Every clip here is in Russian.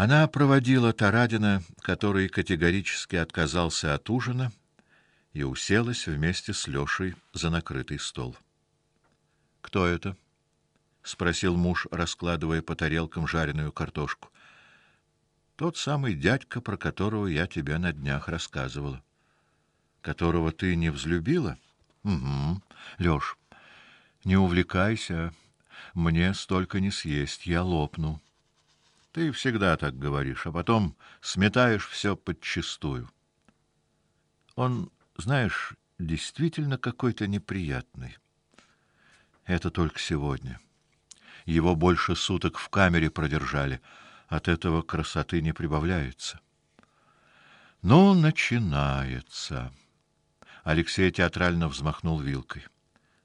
Она проводила Тарадина, который категорически отказался от ужина, и уселась вместе с Лёшей за накрытый стол. Кто это? спросил муж, раскладывая по тарелкам жареную картошку. Тот самый дядька, про которого я тебе на днях рассказывала, которого ты не взлюбила? Угу. Лёш, не увлекайся, мне столько не съесть, я лопну. Ты всегда так говоришь, а потом сметаешь все подчистую. Он, знаешь, действительно какой-то неприятный. Это только сегодня. Его больше суток в камере продержали. От этого красоты не прибавляется. Но начинается. Алексей театрально взмахнул вилкой.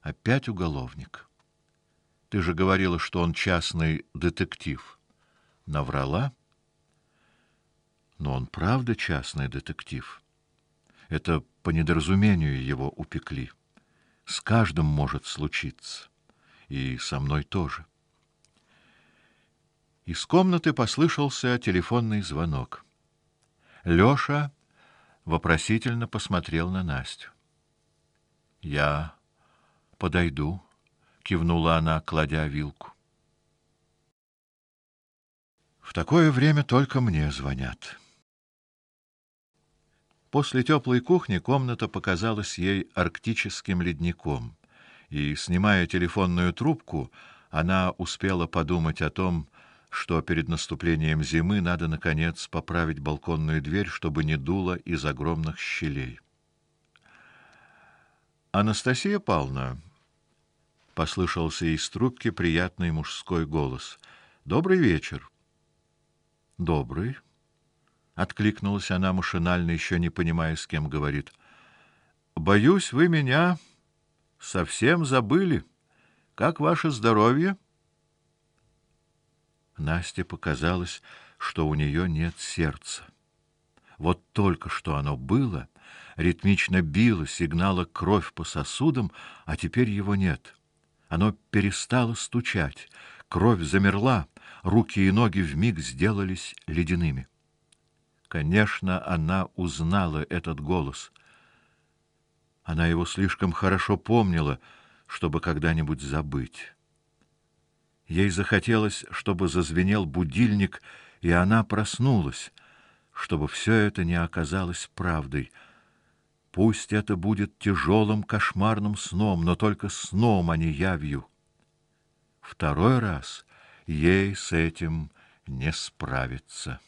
Опять уголовник. Ты же говорила, что он частный детектив. Наврала? Но он правда частный детектив. Это по недоразумению его упекли. С каждым может случиться, и со мной тоже. Из комнаты послышался телефонный звонок. Лёша вопросительно посмотрел на Настю. Я подойду, кивнула она, кладя вилку. Такое время только мне звонят. После теплой кухни комната показалась ей арктическим ледником, и снимая телефонную трубку, она успела подумать о том, что перед наступлением зимы надо наконец поправить балконную дверь, чтобы не дуло из огромных щелей. Анастасия Павловна послышался из трубки приятный мужской голос. Добрый вечер. Добрый. Откликнулась она машинально, еще не понимая, с кем говорит. Боюсь, вы меня совсем забыли. Как ваше здоровье? Насте показалось, что у нее нет сердца. Вот только что оно было, ритмично било, сигнала кровь по сосудам, а теперь его нет. Оно перестало стучать, кровь замерла, руки и ноги вмиг сделались ледяными. Конечно, она узнала этот голос. Она его слишком хорошо помнила, чтобы когда-нибудь забыть. Ей захотелось, чтобы зазвенел будильник, и она проснулась, чтобы все это не оказалось правдой. Пусть это будет тяжелым кошмарным сном, но только сном, а не явью. Второй раз ей с этим не справиться.